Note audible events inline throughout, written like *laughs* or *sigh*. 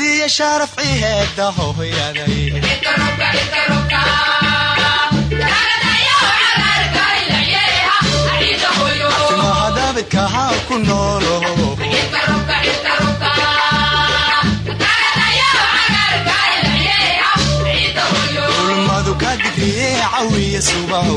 isiiya sharafci heeda hooyaday mahadabidkahaa ku noolo ulmadu ka digriye cawiya subaho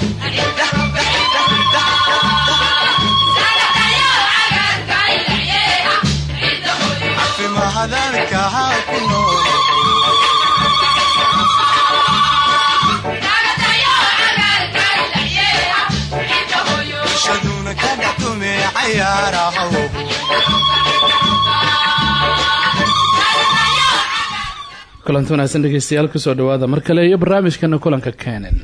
kulanti wanaagsan dhegeystayaal ku soo dhawaada mar kale iyo barnaamijkana kulanka kenen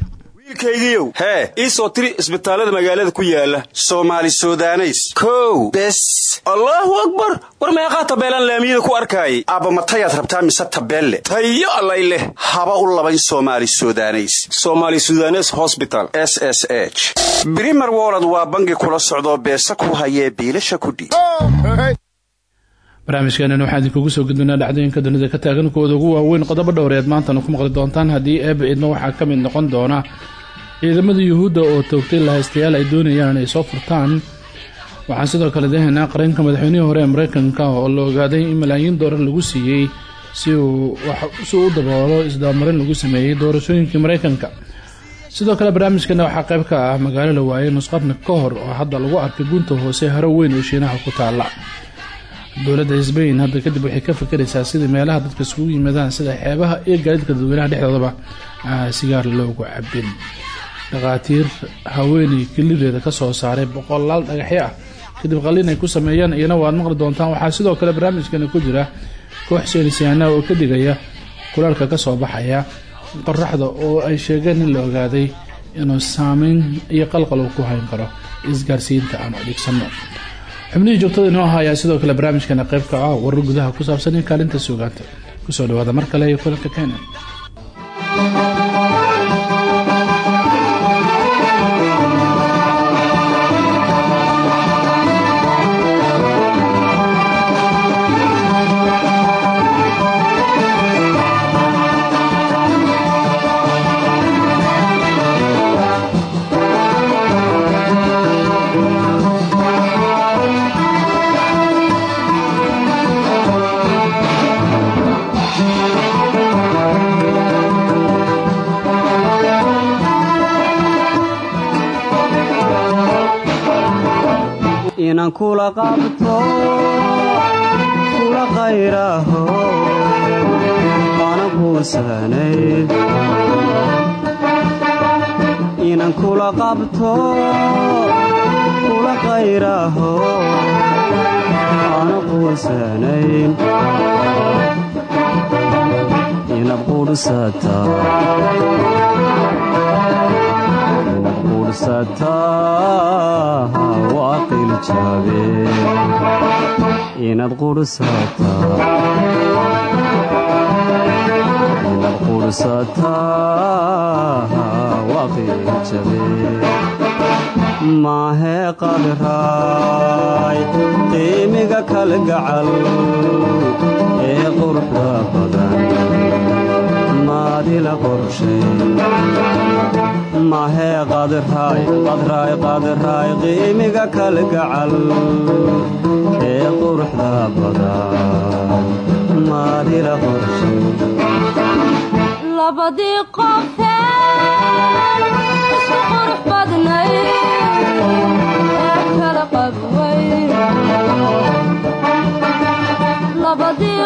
wiilkaygiiow hee ii soo tiri isbitaallada magaalada ku yaalla soomaali sudaneys. Kow bes. Allaahu akbar. War meeqaa tabeelaan laamiyada ku arkaayay? Aabba matayaad rabtaa mise tabeelle? Tayo allay leh. Haba u labayn somaali sudaneys. Somaali sudanes hosbital s s h. Brimer wolod waa bangi kula socdoo beesa ku hayee biilasha kudhiib barnaamijkeenan waxaan idinkugu soo gudbinaa dhacdooyinka dunida ka taagan kuwooda ugu waaweyn qodobo dhowreed maantana ku maqli doontaan haddii eeba idma waxaa ka mid noqon doona ciidamada yuhuudda oo toogtay lahaystayaal ay doonayaan inay soo furtaan waxaan sidoo kale dahaynaa qareenka madaxweynihii hore ee mareykanka oo la ogaaday in malaayiin doolar lagu siiyey si uu si u daboolo isdabamarin lagu sameeyey doorashooyinkii mareykanka. Sidoo kale barnaamijkeena waxaa qayb ka ah magaalo la waayay nusqarni ka hor oo hadda lagu arkay gunta hoose haro weyn oo shiinaha ku taala dowladda sbain hadda kadib waxay ka fakaraysaa sidii meelaha dadka isugu yimaadaan sida xeebaha iyo gaadiidka dadweynaha dhexdoodaba sigaar loogu cabin dhakhaatiir haweeney kelideeda ka soo saaray boqolaal dhagaxyo ah. Kadib qalin ay ku sameeyeen iyana waad maqli doontaan. Waxaa sidoo kale barnaamijkana ku jira koox seenisyahanaa oo ka digaya kulaalka ka soo baxaya qoraxda oo ay sheegeen in la ogaaday inuu saameyn iyo qalqal uu ku hayn karo isgaarsiinta aan adeegsano xubnihii joogtada inoo ahaa ayaa sidoo kale barnaamijkana qayb ka ah warar gudaha ku saabsan iyo kaalinta suugaanta ku soo dhawaada. Mar kale iyo kulanka kenya kula qabto kula qayraaho ana guursanayn inad quudhsataa inaad quudhsataa maahee qadraay qiimiga kalgacal ee quruxda badan maadila qorshay qadraay qadraay qiimiga kalgacal ee quruxda badan maadila qorshay labadii qofee isu qurux badnay ee kala qabway labadii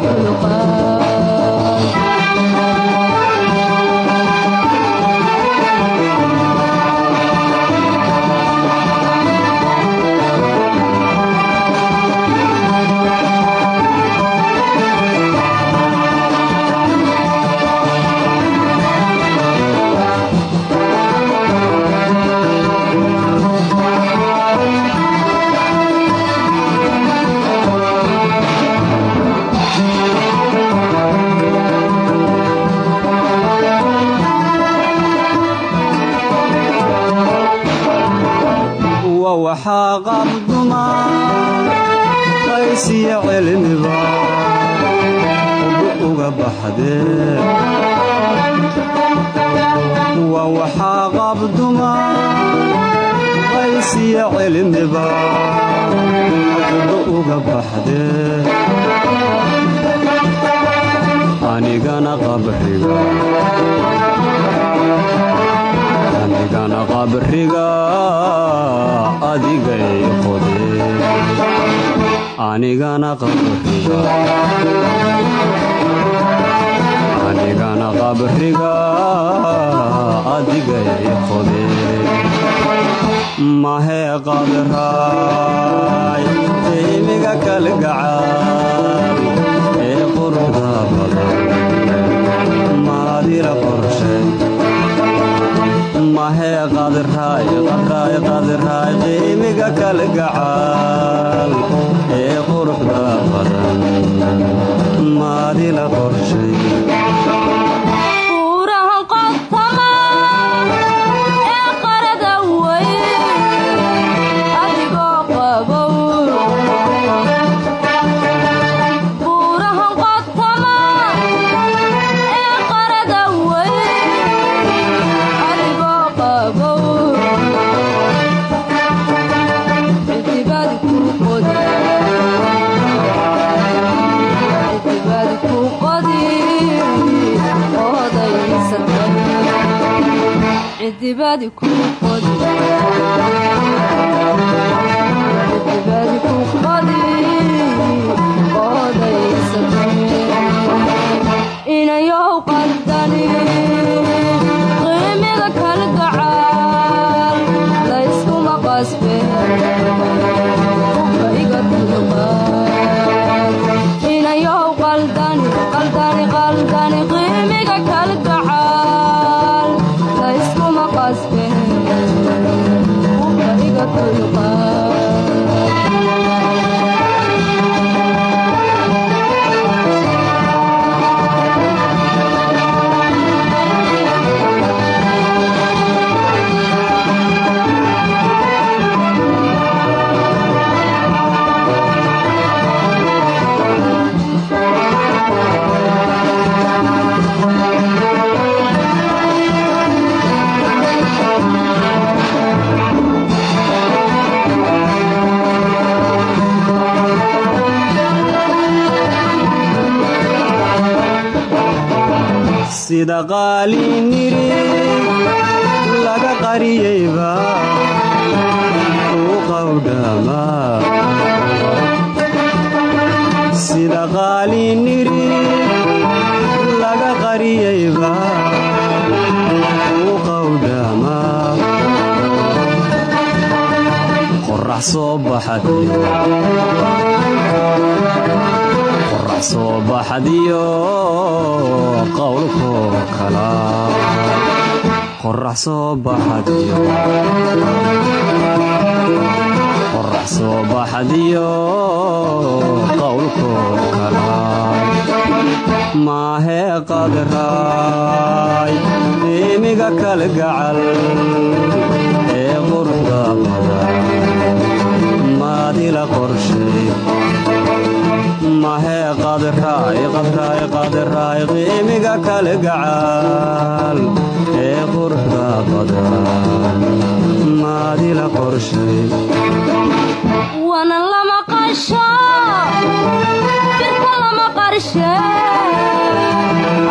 ukayga qaysiyo cilmiba ugu uga baxdee. Wa waxaa qaysiyo cilmiba ugu uga baxdee. Anigana qabriga anigana qabriga qodee anigana qabriga adigay qodee mahee qadraay qiimiga kalgacaal ee quruxda badan maadila qorshay mahee qadraay qadraay qadraay qiimiga kalgacaal ee quruxda badan maadila qorshay cidibadi ku qodi inayow qaldani sida qaaliniri laga qariyeyba uu qawdhama sida qaaliniri laga qariyeyba uu qawdhama qorax soo qorax soo baxadiyo qowlkoo kala. Qorax soo baxadiyo qowlkoo kala. Maahee qadraay qiimiga kalgacal ee quruxda badan maadila qadraay qaadiraay qiimiga kale gacaal ee quruxda badan maadila qorshay wana lama qasho birka lama qarshe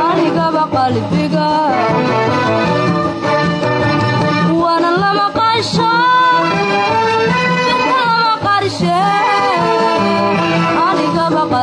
anigaba qalbiga wana lama qasho birka lama qarshe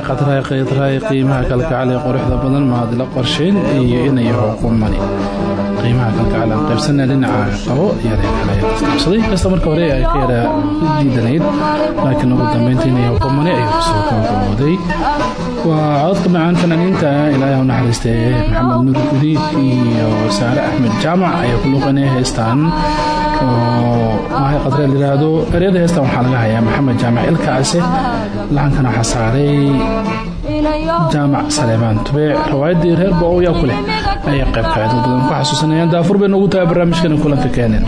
qadraay waxay qadraay qaydraay qiimaha kalgacal ee quruxda badan maadila qorshayn iyo inayaho qumani qiimaha kalgacal aan qaybsana dhinaca qabo yarqabsaday kasta marka hore ay ka diidanayd laakiin ugu dambeynta inayaho qumani ayuu ku soo gabagabooday waa codka macaan fanaaniinta ilaahay u naxariistay maxamed nuur gudiid iyo saare axmed jaamac ayaa ku luuqanaya heestaan. Oo mahay qadre layidhaahdo eryada heestan waxaa laga hayaa maxamed jaamac ilkaase laxankana waxaa saaray jaamac saleemaan tubeec rawaayaddii reer ba yaa ku leh ayay qayb kaceed badan ku xasuusanayaan daafur bay noogu tahay barnaamijkana kulanka keeneen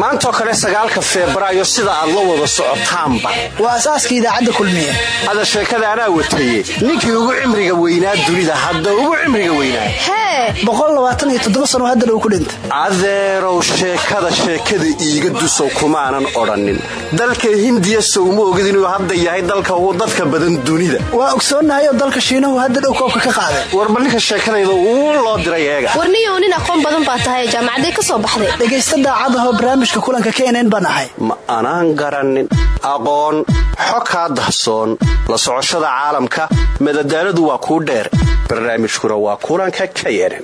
maantoo kale sagaalka febraayo sida aad la wada socotaanba. Waa asaaska idaacadda kulmiye. Hada sheekada anaa wataye ninkii ugu cimriga weynaa dunida hadda ugu cimriga weynaa. Hee! Sano hadda dhow ku dhintay adeerow sheekada sheekada iiga dusow kumaanan odhannin. Dalka hindiya sowma ogid inuu hadda yahay dalka ugu dadka badan dunida. Waa ogsoonnahay oo dalka shiinahu hadda dhow koobka ka qaaday. Warba ninka sheekadayda uu loo diray eega. Warniyow nin aqoon badan baa tahay jaamacaday ka soo baxday. Dhegaysta daacadahoo barnaamijka kulanka knn baan ahay. Ma anaan garannin aqoon xo kaa dahsoon. La socoshada caalamka madadaaladu waa kuu dheer. Barnaamijkuna waa kulanka knn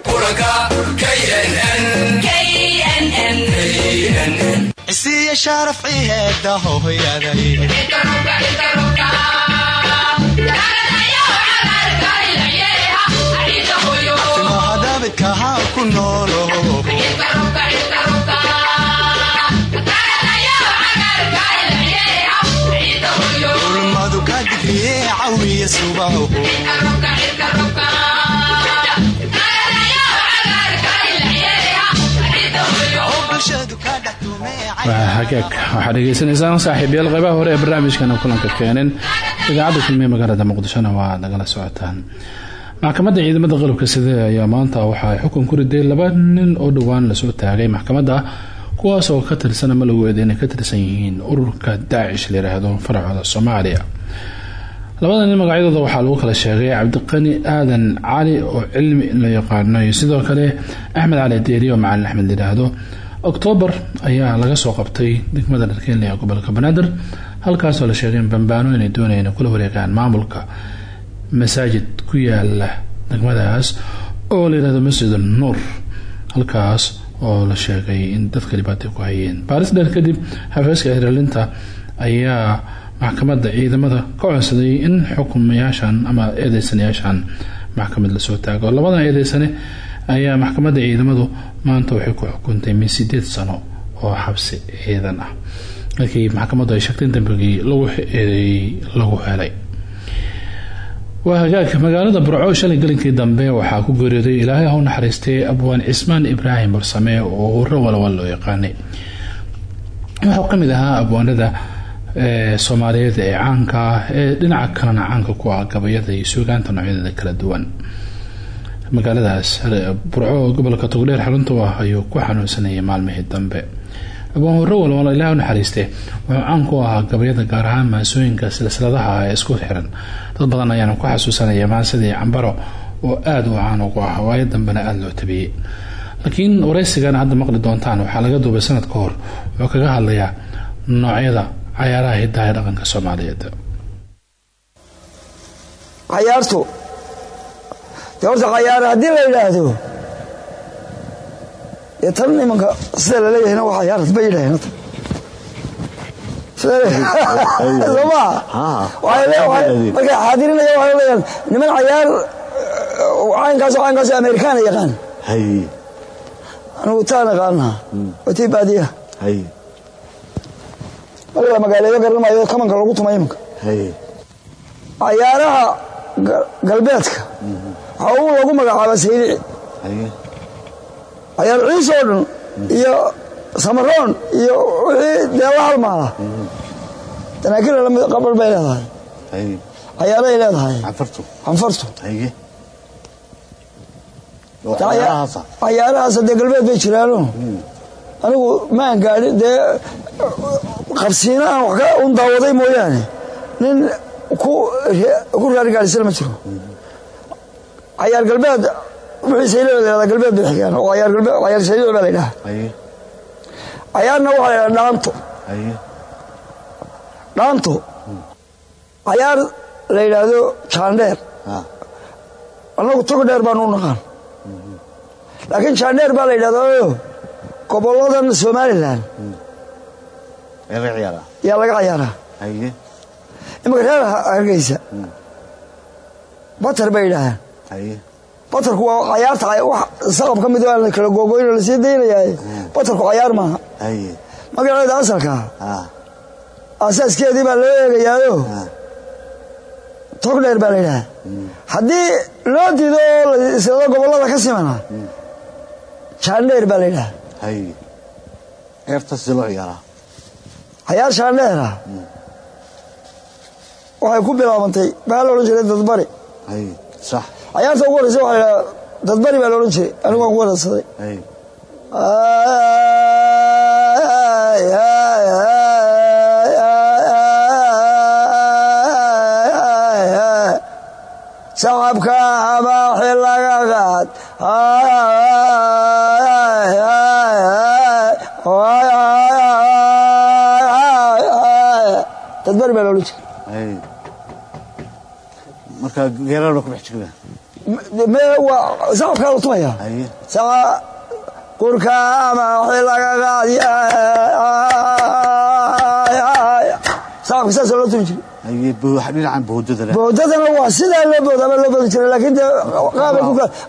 hagaag waxaad dhegaysanaysaan saaxiibayaal qaybaha hore ee barnaamijkana kulanka keeneen idaacadda kulmiye magaalada muqdishona waa nagala socotaan maxkamadda ciidamada qalabka side ayaa maanta waxa ay xukun ku riday laba nin oo dhowaan la soo taagay. Maxkamadda kuwaas oo ka tirsan ama lagu eeday inay ka tirsan yihiin ururka daacish layidhaahdo faracooda soomaaliya. Labada nin magacyadooda waxaa lagu kala sheegay cabdiqani aadan cali oo cilmi la yaqaano iyo sidoo kale axmed cali deeri oo macalin axmed layidhaahdo oktoobar ayaa laga soo qabtay degmada dharkeenle ee gobolka banaadir halkaasoo la sheegay in bambaano inay doonayeen kula wareegaan maamulka masaajid ku yaalla degmadaas oo layidhahdo masjid nuur halkaas oo la sheegay in dadka dhibaatay ku hayeen. Baaris dheer kadib xafiiska hiraalinta ayaa maxkamadda ciidamada ka codsaday in xukumayaashan ama eedeysanayaashan maxkamad la soo taago. Labadan eedeysane ayaa maxkamadda ciidamadu maanta waxay ku xukuntay min sideed sano oo xabsi ciidan ah. Markii maxkamaddu ay sheegtay dambigii lagu lagu helay. Waa hagaagka magaalada burco shalay galinkii dambe waxaa ku geeriyooday ilaahay ha u naxariistay abwaan cismaan ibraahim barsame oo hurro walwal loo yaqaanay. Wuxuu ka mid ahaa abwaanada soomaaliyeed ee caanka ah ee dhinaca kalena caanka ku ah gabayada iyo suugaanta noocyadeeda kala duwan magaaladaas burco gobolka togdheer xarunta u ah ayuu ku xanuunsanayay maalmihii dambe. Abwaan hurro walwal ilaah u naxariiste wuxuu caan ku ahaa gabayada gaar ahaan maasooyinka silsiladaha ee isku xiran. Dad badan ayaana ku xasuusanaya maasadii cambaro oo aada u caan ugu ah waayo dambena aada loo tabiyey. Laakiin waraysigan hadda maqli doontaan waxaa laga duubay sanad ka hor. Wuxuu kaga hadlayaa noocyada cayaaraha hidaha dhaqanka soomaaliyeed horta cayaar haddii la yidhaahdo. Dee tan imanka sida laleeyahayna waa cayaar ba yidhaheen hadda soma markay xaadirinaya waxay leeyaan niman cayaar caynkaas caynkaas amerikaana yaqaan. Anigu taan aqaanaa waa tii baadiya haye marka magaaleeyo garan maayo kamanka lagu tumay imanka cayaaraha ga- galbeedka waxaa uu lagu magacaaba saylici haye cayaar ciis oo dhan iyo samaroon iyo wixii dee la halmaala danaakila la mid qabal bay leedahay. Haye cayaaray leedahay. Canfartu. Canfartu. Haye oo Caya- cayaarahaasa cayaarahaas dee galbeed bay jiraano. Anigu maan gaadhin dee qabsiina aan wax ka un daawaday mooyaane. Nin ku raargaadhisana ma jiro cayaar galbeed wixii saylici la yidhahdaa galbeed bay xigaan oo cayaar saylici baa la yidhaha haye cayaarna waxaa la yidhaha dhaanto dhaanto cayaar la yidhaahdo jaandheer ha. Annagu tog dheer baanu u naqaan. Laakiin jaandheer baa la yidhahdaayo gobolladan somalilan ciyaaraa yaa laga cayaaraa. Imanka reer hargeysa batar bay yidhaahaan batarku waa cayaarta cay- wax saqab ka mid aan la kala googoyn oo la sii daynayaa. Batarku cayaar maaha. Magaceeda asalka ha asaaskeedii baa loo eegayaayo. Ha tog dheer baa la yidhahaa haddii loo diido oo la isado gobollada ka simana jaandheer baa la ciyaaraa cayaar jaandheera waxay ku bilaabantay. Maxaa la odhan jiray dadbari cayaarta ugu horreysa waxaa la yidhaha dadbari baa la odhan jiray anigu waan ku haye sacabka amaaxi laga qaad dadbari baa la odhan jiray sacabkaa tumaya qurka amaaxi laga qaad sacabka saasa loo tumi jiray boodadana waa sidaa loo booda ama loo boodi jiray laakiin dee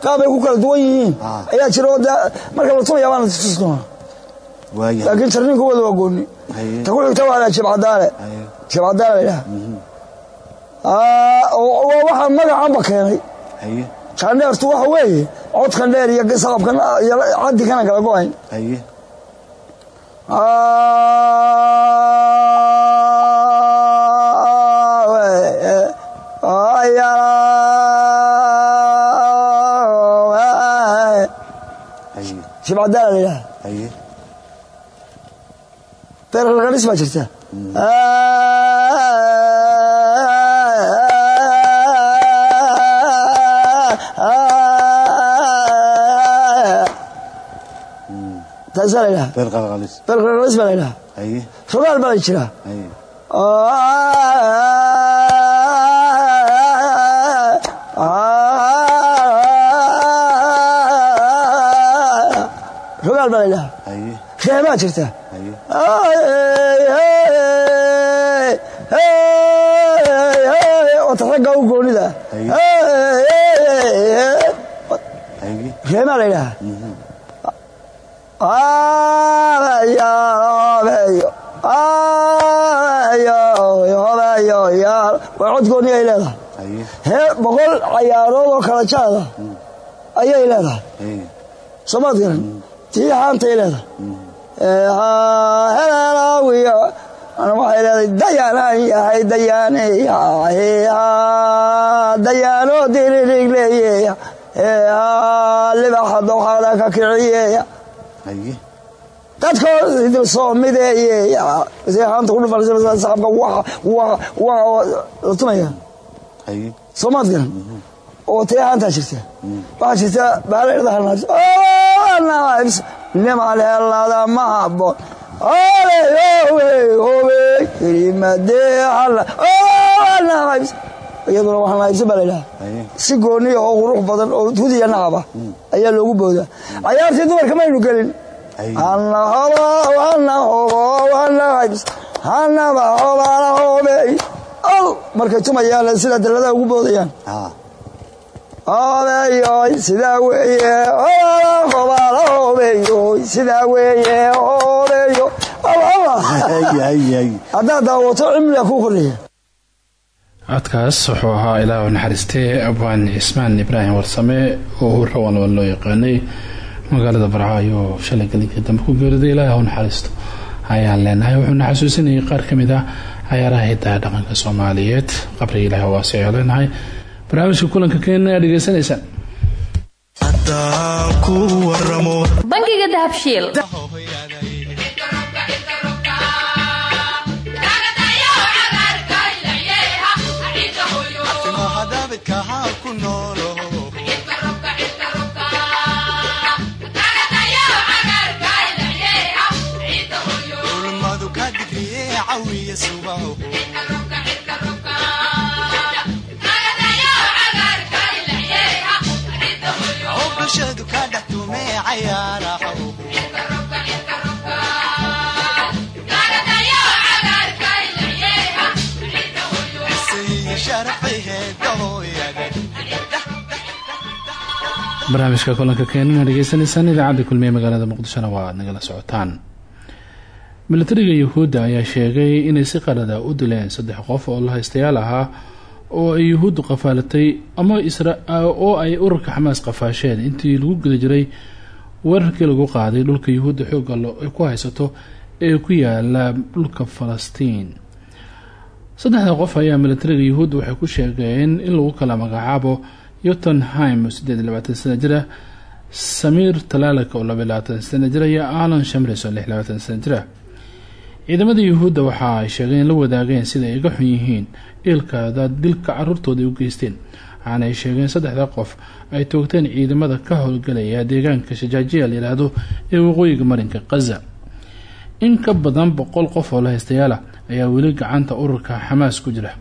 qaabay ku kala duwan yihiin Ah. ayaa jira oo dee marka la tumaya baana tutus doona waayahay laakiin tarniinku wada waa gooni ta ku xigta waa jibcadaale jibcadaale la yidhaha waa waxa magacanba keenay haye jaandheertu waxa weeye codkan dheer iyo saqabkan iyo caddinkana kala go'ayn. Shibcadaala la yidhaha haye beeralqanis baa jirta taasaa la yidhaha beer qalqalis beeralqanis baa la yidhaha haye rogaal baa la jiraa rogaal baa la yidhaha haye reebaa jirta wata ragga u goonida reebaa la yidhaha waa cod gooni ay leedahay hee boqol cayaarood oo kala jaada ayay leedahay soomaad garan tii haantay leedahay helaalaawiya ana waxay leedahay dayaanaan yahay dayaanaya dayaanoo diririg leeyeya libaxa doxaada ka kiciyeya haye dadkoo idil soo mideeyeya si haanta ku dhufanaysa saqabka waa la tumaya. Haye soomaad garan oo tee haantaa jirta waxaa jirta baaladha halnaas nahaybs niman helada ma habboon obeyowe kelimadee alla nahaybs iyaduna wax nahaybsan baa laydhaha si gooniya oo qurux badan oo hudiya nahaba ayaa loogu boodaa. Cayaartii dumarka maynu gelin. Markay tumayaan sida dalada ugu boodayaan. Obeyoy sidaa weeye. Obeyoy sidaa weeye. Obeyo haddaad daawato cimriga kuu kordhiya codkaas wuxuu ahaa ilaa naxariistee abwaan cismaan ibraahim warsame oo rawanwan loo yaqaanay. Magaalada barcaayo shalay galinkii dambe ku geeriday ilaahi u naxariisto. Ayaan leenahay wuxuuna xasuusinayay qaar ka mid ah cayaaraha hidaha dhaqanka soomaaliyeed. Qabriga ilaah waasi leenahay barnaamijka kulanka keena ayaa dhegeysanaysaan bangiga dahabshiil barnaamijka kulanka keenana dhegeysanaysaan idaacadda kulmiye magaalada muqdishona waa nagala socotaan milatariga yuhuudda ayaa sheegay inay si qalada u dileen saddex qof oo la haystayaal ahaa oo ay yuhuuddu qafaalatay ama oo ay ururka xamaas qafaasheen. Intii lagu guda jiray weerarkii lagu qaaday dhulka yuhuudda xoogga ay ku haysato ee ku yaalla dhulka falastiin. Saddexda qof ayaa milatariga yuhuudda waxay ku sheegeen in lagu kala magacaabo yotunheim oo sideed iyo sana jira samiir talaalaka oo laba iyo jira iyo alan shamres oo lix iyo jira ciidamada yuhuudda waxa ay sheegeen in la wadaageen sida ay ga xun yihiin eelkaada dilka caruurtooda u geysteen. Waxaana ay sheegeen saddexda qof ay toogteen ciidamada ka howlgalaya deegaanka shajaajiya la yidhaahdo ee waqooyiga marinka khaza in ka badan boqol qof oo la haystayaala ayaa weli gacanta ururka xamaas ku jira.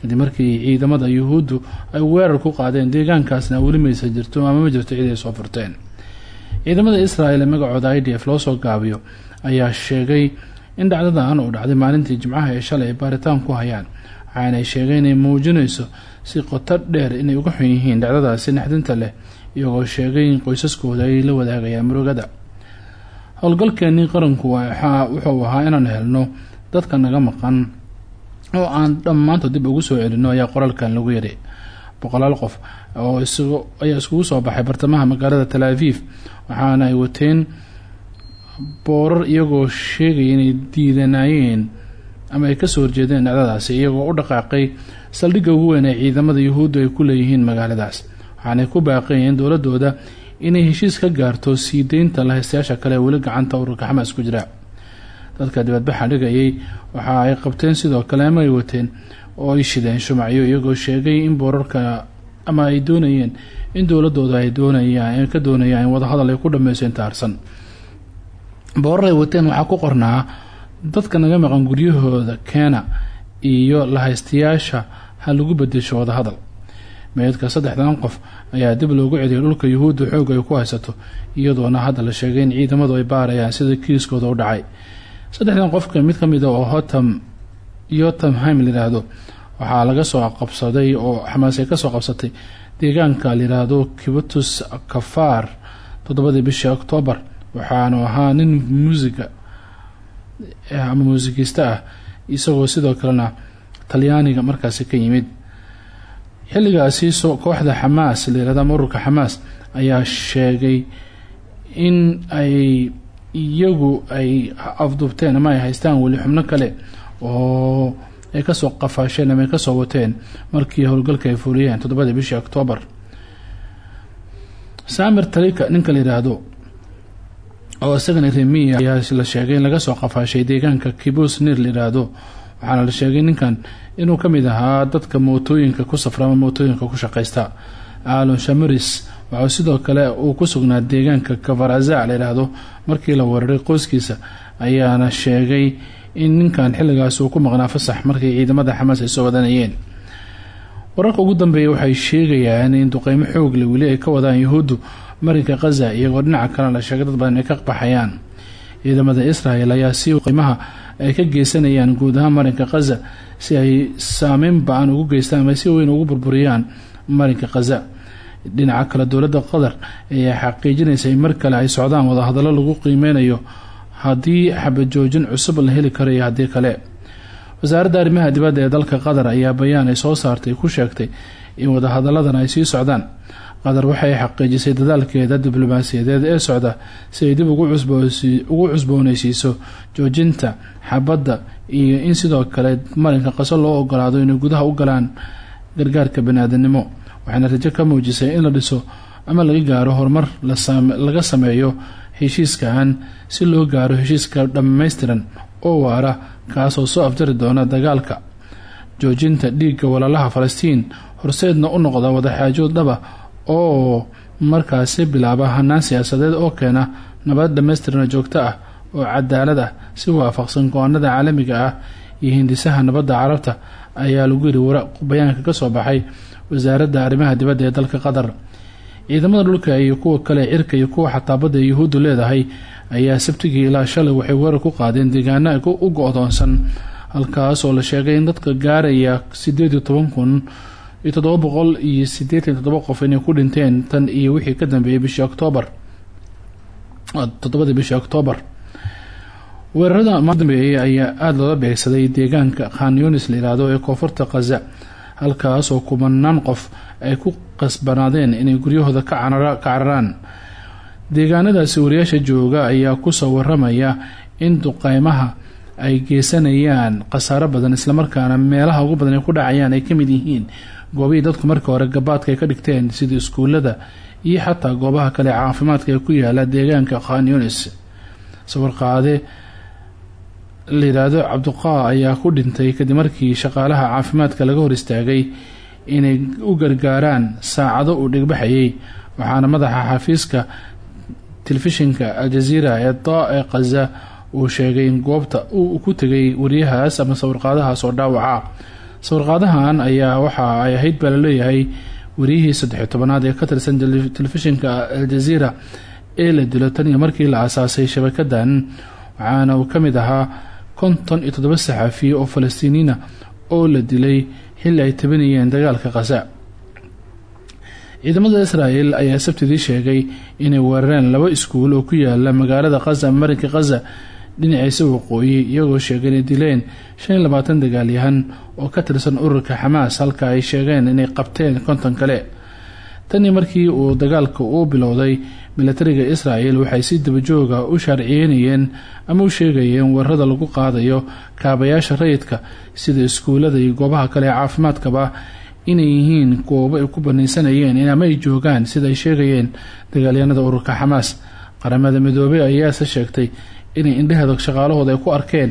Kadib markii ciidamada yuhuuddu ay weerar ku qaadeen deegaankaasna weli maysa jirto ama ma jirto cid ay soo furteen. Ciidamada israel ee magacooda i loo soo gaabiyo ayaa sheegay in dhacdadan uu dhacday maalintii jimcaha ee shalay ay baaritaan ku hayaan waxaana ay sheegeen inay muujinayso si qoto dheer inay uga xun yihiin dhacdadaasi naxdinta leh iyagoo sheegay in qoysaskooda ay la wadaagayaan murugada. Howlgalkeenii qaranku wuxuu ahaa inaan helno dadka naga maqan oo aan dhammaantood dib ugu soo celino ayaa qoraalkan lagu yidhi. Boqolaal qof oo ayaa iskugu soo baxay bartamaha magaalada tal aviv waxaana ay wateen boorar iyagoo sheegaya inay diidanayeen ama ay ka soo horjeedeen dhacdadaasi iyagoo u dhaqaaqay saldhigga ugu weyn ee ciidamada yuhuuddu ay ku leeyihiin magaaladaas. Waxaanay ku baaqayeen dowladooda inay heshiis ka gaarto sii deynta lahaystayaasha kale ee weli gacanta ururka xamaas ku jira. Dadka dibadbaxa dhigayay waxa ay qabteen sidoo kale ama ay wateen oo ay shideen shumacyo iyagoo sheegay in boorarka ama ay doonayeen in dowladooda ay doonayaan ka doonayaan in wadahadal ay ku dhameyso inta harsan boorar ay wateen waxaa ku qornaa dadka naga maqan guryahooda keena iyo lahaystayaasha ha lagu bedesho wadahadal meydka saddexdan qof ayaa dib loogu celiyay dhulka yuhuudda xoog ay ku haysato iyadoona hadda la sheegay in ciidamadu ay baarayaan sida kiiskooda u dhacay. Saddexdan qofka mid ka mid a oo hotam yotamheim layidhaahdo waxaa laga soo qabsaday oo xamaas ay ka soo qabsatay deegaanka layidhaahdo kibutus kafaar toddobadii bishii oktoobar waxaanu ahaa nin muusiga ama muusikista ah. Isagoo sidoo kalena talyaaniga markaasi ka yimid. Xilligaasi kooxda xamaas layirahdo ama ururka xamaas ayaa sheegay in ay iyagu ay afdubteen ama ay haystaan weli xubno kale oo ay ka soo qafaasheen ama ay ka soo wateen markii howlgalka ay fuliyeen toddobadii bishii oktoobar samir tarika ninka la oo isagana remiya ayaa la sheegay in laga soo qafaashay deegaanka kibus nir la yidhaahdo waxaana la sheegay ninkan inuu ka mid ahaa dadka mootooyinka ku safra ama mootooyinka ku shaqaysta. Aalon shamaris waxaa sidoo kale uu ku sugnaa deegaanka kafaraza la yidhaahdo markii la weeraray qoyskiisa ayaana sheegay in ninkan xilligaas uu ku maqnaa fasax markii ciidamada xamaas ay soo wadanayeen. Wararka ugu dambeeya waxay sheegayaan in duqeymo xoogle weli ay ka wadaan yahuuddu marinka khaza iyagoo dhinaca kalena sheegay dad badan ay ka baxayaan ciidamada israel ayaa si qiimaha ay ka geysanayaan guud ahaan marinka khaza si ay saameyn ba'an ugu geystaan ama si weyn ugu burburiyaan marinka khaza dhinaca kale dowladda qatar ayaa xaqiijinaysa in mar kale ay socdaan wadahadallo lagu qiimeynayo haddii xabajoojin cusub la heli karo iyo haddii kale. Wasaaradda arrimaha dibadda ee dalka qatar ayaa bayaan ay soo saartay ku sheegtay in wadahadalladan ay sii socdaan qatar waxay xaqiijisay dadaalkeeda diblomaasiyadeed ee socda si ay dib ugu cusbooneysiiso joojinta xabadda iyo in sidoo kale marinka qaso loo ogolaado inay gudaha u galaan gargaarka baniaadanimo rajo ka muujisay in la dhiso ama laga gaaro horumar laga sameeyo heshiiskan si loo gaaro heshiiska dhammaystiran oo waara kaasoo soo afjari doona dagaalka joojinta dhiigga walaalaha falastiin horseedna u noqda wadaxaajood dhaba oo markaasi bilaaba hanaan siyaasadeed oo keena nabad dhammaystiran joogto ah oo cadaalad ah si waafaqsan go'aanada caalamiga ah iyo hindisaha nabadda carabta ayaa lagu yiri bayaanka ka soo baxay wasaaradda arrimaha dibadda ee dalka qatar. Ciidamada dhulka iyo kuwa kale cirka iyo kuwa xataa badda ee yuhuuddu leedahay ayaa sabtigii ilaa shalay waxay weerar ku qaadeen deegaano u go-doonsan halkaas oo la sheegay in dadka gaaraya sideed iyo toban kun iyo toddoba qof inay ku dhinteen tan iyo wixii ka dambeeyay bishii oktoobar toddobadii bishii oktoobar weerarada dambeeyay ayaa aada loola beegsaday deegaanka khan yunis la yihahdo ee koonfurta khaza halkaas oo kumanaan qof ay ku qasbanaadeen inay guryahooda ka cararaan. Deegaanadaasi wariyaasha jooga ayaa ku soo waramaya in duqeymaha ay geysanayaan khasaaro badan islamarkaana meelaha ugu badan ay ku dhacayaan ay ka mid yihiin goobihii dadku markii hore gabaadka ay ka dhigteen sida iskuulada iyo xataa goobaha kale caafimaadka ee ku yaalla deegaanka khan yunis. Sawirqaade la yidhaahdo cabduqaa ayaa ku dhintay kadib markii shaqaalaha caafimaadka laga hor istaagay inay u gargaaraan saacado uu dhigbaxayay waxaana madaxa xafiiska telefishinka al-jaziira ee daa ee khaza uu sheegay in goobta uu ku tegay wariyahaas ama sawirqaadahaas oo dhaawaca sawirqaadahan ayaa waxa ay ahayd baa la leeyahay wariyihii saddexiy tobanaad ee ka tirsan telefishinka al-jaziira ee la dilo tan iyo markii la aasaasay shabakadan waxaana uu ka mid ahaa konton iyo toddoba saxaafiye oo falastiiniina oo la dilay xilli ay tabinayeen dagaalka khaza ciidamada israel ayaa sabtidii sheegay inay weerareen laba iskuul oo ku yaalla magaalada khaza marinka khaza dhinaciisa waqooyi iyagoo sheegay inay dileen shan iyo labaatan dagaalyahan oo ka tirsan ururka xamaas halka ay sheegeen inay qabteen konton kale. Tanii markii uu dagaalka uu bilowday milatariga israel waxay si dabajooga u sharciyeynayeen ama u sheegayeen weerarada lagu qaadayo kaabayaasha rayidka sida iskuulada iyo goobaha kale ee caafimaadkaba inay yihiin goobo ay ku banaysanayeen ama ay joogaan sida ay sheegayeen dagaalyahanada ururka xamaas. Qaramada midoobey ayaase sheegtay inay indheheeda shaqaalahooda ay ku arkeen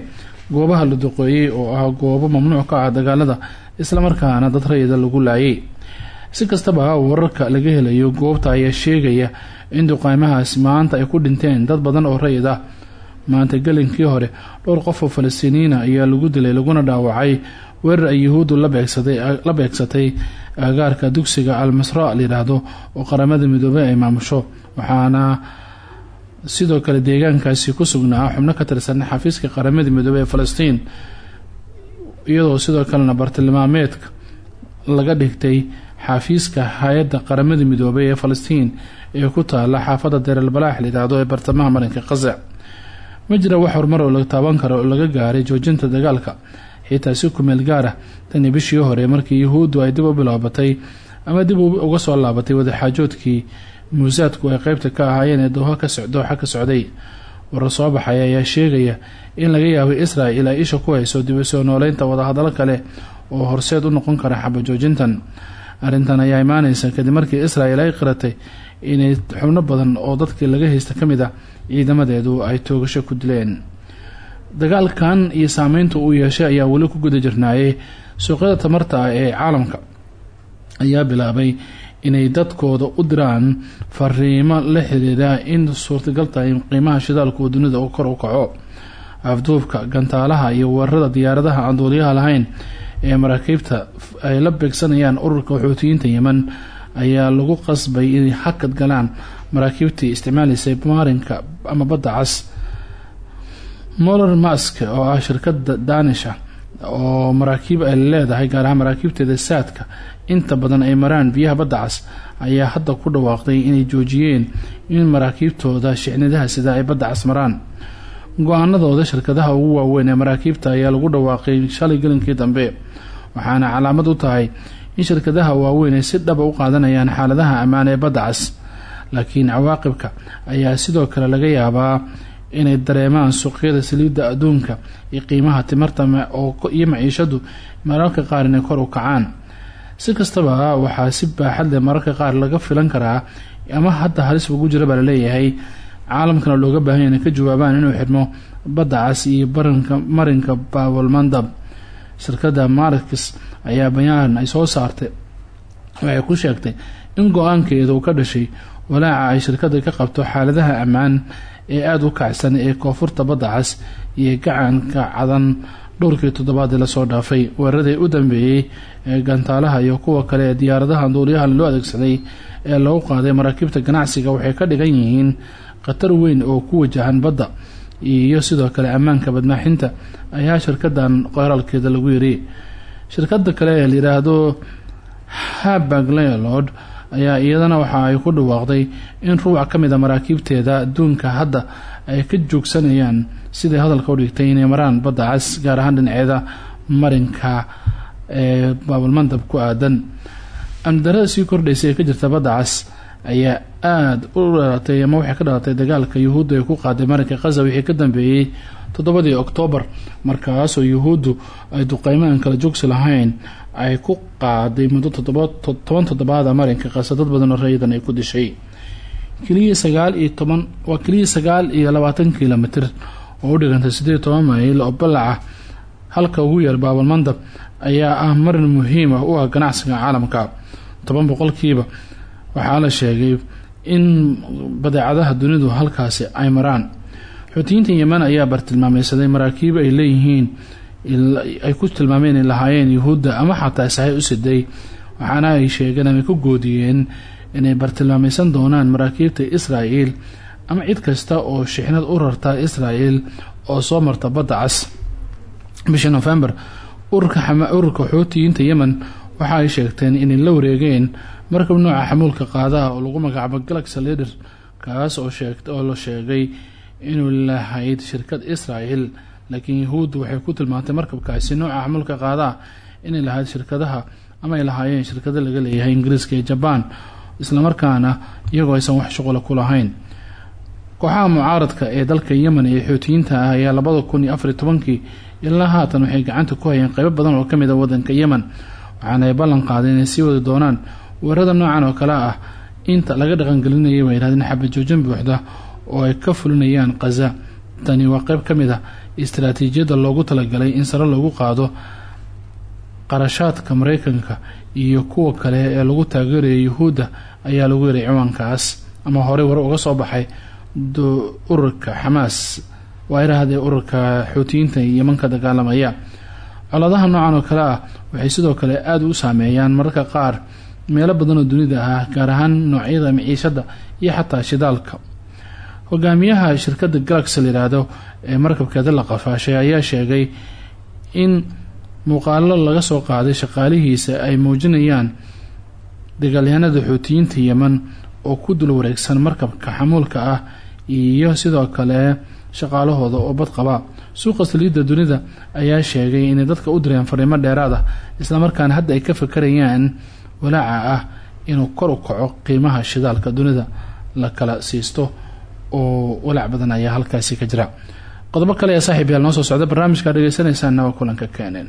goobaha la duqeeyey oo ah goobo mamnuuc ka ah dagaalada islamarkaana dad rayida lagu laayay. Si kastaba wararka laga helayo goobta ayaa sheegaya in duqeymahaas maanta ay ku dhinteen dad badan oo rayid ah. Maanta gelinkii hore dhowr qof oo falastiiniyiina ayaa lagu dilay laguna dhaawacay weerar ay yuhuuddu la beegsatay agaarka dugsiga al masra layidhaahdo oo qaramada midoobey ay maamusho. Waxaana sidoo kale deegaankaasi ku sugnaa xubno ka tirsan xafiiska qaramada midoobey ee falastiin iyadoo sidoo kalena bartilmaameedka laga dhigtay xafiiska hay'adda qaramada midoobey ee falastiin ee ku taala xaafadda deeralbalaax layidhaahdo ee bartamaha marinka khaza. Ma jira wax horumar oo la taaban karo oo laga gaaray joojinta dagaalka xitaa si kumeel gaar ah tanii bishii hore markii yuhuuddu ay dib u bilaabatay ama dib uga soo laabatay wadaxaajoodkii muusaadku ay qeybta ka ahaayeen ee dooha dooxa ka socday. Warar soo baxay ayaa sheegaya in laga yaabay israel ay isha ku hayso dib u soo nooleynta wadahadalo kale oo horseed u noqon kara xabajoojintan arrintan ayaa imaaneysa kadib markii israel ay qiratay inay xubno badan oo dadkii laga haysta ka mid ah ciidamadeedu ay toogasho ku dileen. Dagaalkan iyo saameynta uu yeeshay ayaa weli ku guda jirnaayay suuqyada tamarta ah ee caalamka ayaa bilaabay inay dadkooda u diraan fariimo la xiriira in suurtagal tahay qiimaha shidaalku oo dunida kor u kaco. Afduubka gantaalaha iyo weerarada diyaaradaha aan duuliyaha lahayn ee maraakiibta ay la beegsanayaan ururka waxootiyiinta yemen ayaa lagu qasbay inay hakad galaan maraakiibtii isticmaalaysay maarinka ama badda cas. Moller mask oo ah shirkada danisha oo maraakiib ay leedahay gaar ahaan maraakiibteeda saadka inta badan ay maraan biyaha badda cas ayaa hadda ku dhawaaqday inay joojiyeen in maraakiibtooda shixnadaha sida ay badda cas maraan. Go'aanadooda shirkadaha ugu waaweyn ee maraakiibta ayaa lagu dhawaaqay shalay gelinkii dambe waxaana calaamad u tahay in shirkadaha waaweyn ay si dhaba u qaadanayaan xaaladaha ammaan ee badda cas laakiin cawaaqibka ayaa sidoo kale laga yaabaa inay dareemaan suuqyada saliidda adduunka iyo qiimaha timarta iyo maciishadu mararka qaar inay kor u kacaan si kastaba waxaa si baaxad leh mararka qaar laga filan karaa ama hadda halis ugu jira baa la leeyahay caalamkana looga baahan inay ka jawaabaan inuu xidhmo badda cas iyo marinka bawalmandab shirkadda markis ayaa bayaan ay soo saartay waxay ku sheegtay in go'aankeeda ka dhashay walaaca ay shirkada ka qabto xaaladaha ammaan ee aada u kacsan ee koonfurta badda cas iyo gacanka cadan dhowrkii toddobaadii la soo dhaafay. Weeraradii u dambeeyey ee gantaalaha iyo kuwa kale ee diyaaradaha duuliyaha loo adeegsaday ee lagu qaaday maraakiibta ganacsiga waxay ka dhigan yihiin khatar weyn oo ku wajahan badda. Iyo sidoo kale ammaanka badmaaxinta ayaa shirkadan qoraalkeeda lagu yiri. Shirkada kale ee layihaahdo habag ayaa iyadana waxa ay ku dhawaaqday in ruuc ka mid a maraakiibteeda adduunka hadda ay ka joogsanayaan siday hadalka u dhigtay inay maraan badda cas gaar ahaan dhinaceeda marinka ee baabalmandab ku aadan? Amdarada sii kordhaysa ee ka jirta badda cas ayaa aada u dhalatay ama waxay ka dhalatay dagaalka yuhuudda ay ku qaaday marinka khaza wixii ka dambeeyey toddobadii oktoobar. Markaasoo yuhuuddu ay duqeymo aan kala joogsi lahayn ay ku qaaday muddo toban toddobaada marinka khaza dad badan oo rayadan ay ku dishay. Keliya sagaal iyo toban waa keliya sagaal iyo labaatan kilomitr oo u dhigantay mayl oo balaca halka ugu yar baabalmandab ayaa ah marin muhiim ah u ah ganacsiga caalamka. Toban boqolkiiba waxaa la sheegay in badeecadaha dunidu halkaasi ay maraan. Xuutiyiinta yemen ayaa bartilmaameysaday maraakiib ay leeyihiin ay ku tilmaameen inay lahaayeen yuhuudda ama xataa sahay u siday waxaana ay sheegeen ama ku goodiyeen inay bartilmaameysan doonaan maraakiibta israael ama cid kasta oo shixnad u rarta israel oo soo marta badda cas. Bishii november ururka xuutiyiinta yemen waxa ay sheegteen inay la wareegeen markab nooca xamuulka qaadaha oo lagu magacaabo galaxy leader kaas oo oo la sheegay inuu lahayd shirkad israel laakiin yahuuddu waxay ku tilmaantay markabkaasi nooca xamuulka qaadaha inay lahayd shirkadaha ama ay lahaayeen shirkado laga leeyahay ingiriiska iyo jabaan islamarkaana iyagoo aysan wax shuqula ku lahayn kooxaha mucaaradka ee dalka yemen ee xuutiyiinta ah ayaa labada kun iyo afariy tobankii ilaa haatan waxay gacanta ku hayeen qeybo badan oo ka mid a wadanka yemen. Waxaana ay ballan qaadeen inay sii wadi doonaan weerarada noocan oo kale ah inta laga dhaqangelinayay bay yidhahdeen xabajoojin buuxda oo ay ka fulinayaan khaza tani waa qeyb ka mid ah istaraatiijiyadda loogu talagalay in sare loogu qaado qarashaadka mareykanka iyo kuwa kale ee lagu taageerayo yuhuudda ayaa lagu yaray ciwaankaas. Ama horey war uga soo baxay ururka xamaas waa yidhaahdee ururka xuutiyiinta yeman ka dagaalamaya. Coladaha noocan oo kale ah waxay sidoo kale aada u saameeyaan mararka qaar meelo badan oo dunida ah gaar ahaan noocyada miciishada iyo xataa shidaalka. Hogaamiyaha shirkadda galaxy layidhaahdo ee markabkeeda la qafaashay ayaa sheegay in muuqaalo laga soo qaaday shaqaalihiisa ay muujinayaan dagaalyahanada xuutiyiinta yemen oo ku dul wareegsan markabka xamuulka ah iyo sidoo kale shaqaalahooda oo bad qaba. Suuqa saliidda dunida ayaa sheegay inay dadka u direen fariimo dheeraad ah islamarkaana hadda ay ka fakarayaan walaaca ah inuu kor u kaco qiimaha shidaalka dunida la kala siisto oo walaac badan ayaa halkaasi ka jira. Qodobo kale ee saaxiib yaal noo soo socda barnaamijkaa dhegeysanaysaana waa kulanka knn